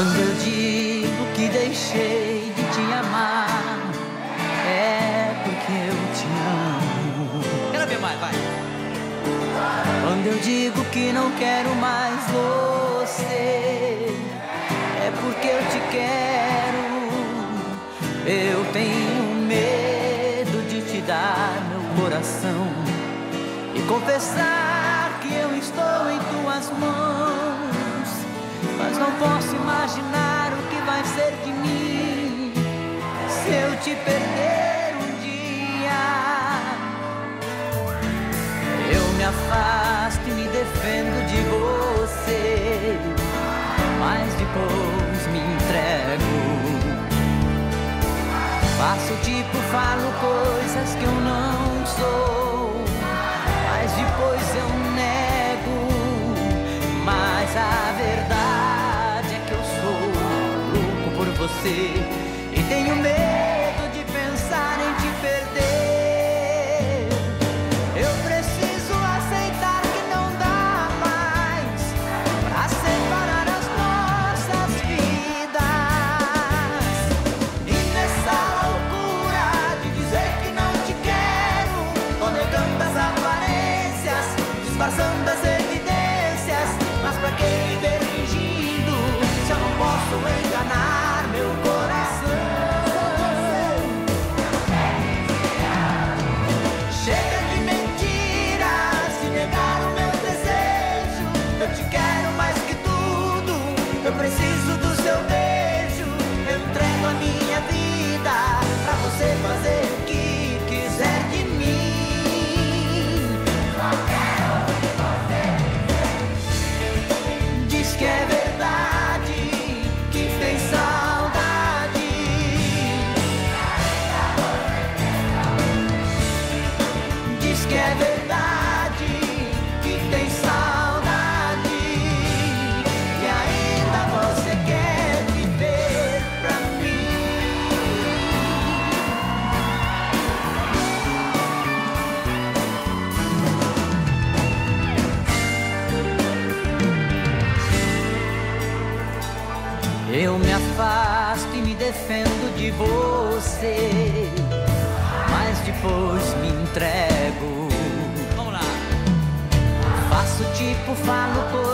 eu digo que deixei de te amar, é porque eu te amo. Quero ver mais, vai. Quando eu digo que não quero mais você, é porque eu te quero. Eu tenho medo de te dar meu coração e confessar que eu estou em tuas mãos, mas não posso imaginar o que vai ser de mim se eu te perder um dia. Eu me afasto e me defendo de você, mas depois me entrego. Faço tipo, falo coisas que eu não sou, mas depois eu nego. Você e tenho medo de pensar em te perder. Eu preciso aceitar que não dá mais pra separar as nossas vidas. E nessa loucura de dizer que não te quero, tô negando as aparências, disfarçando as evidências. Mas pra que viver fingindo se eu não posso que é verdade, que tem saudade. E ainda você quer viver pra mim. Eu me afasto e me defendo de você, mas depois me entrego. Falo coisas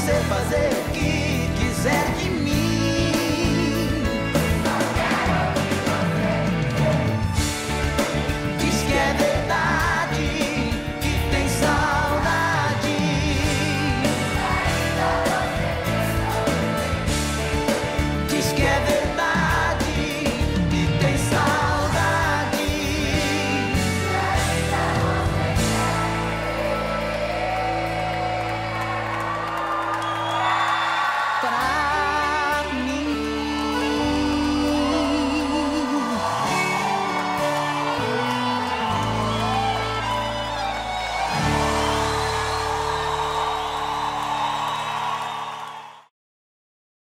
você fazer o que quiser de mim.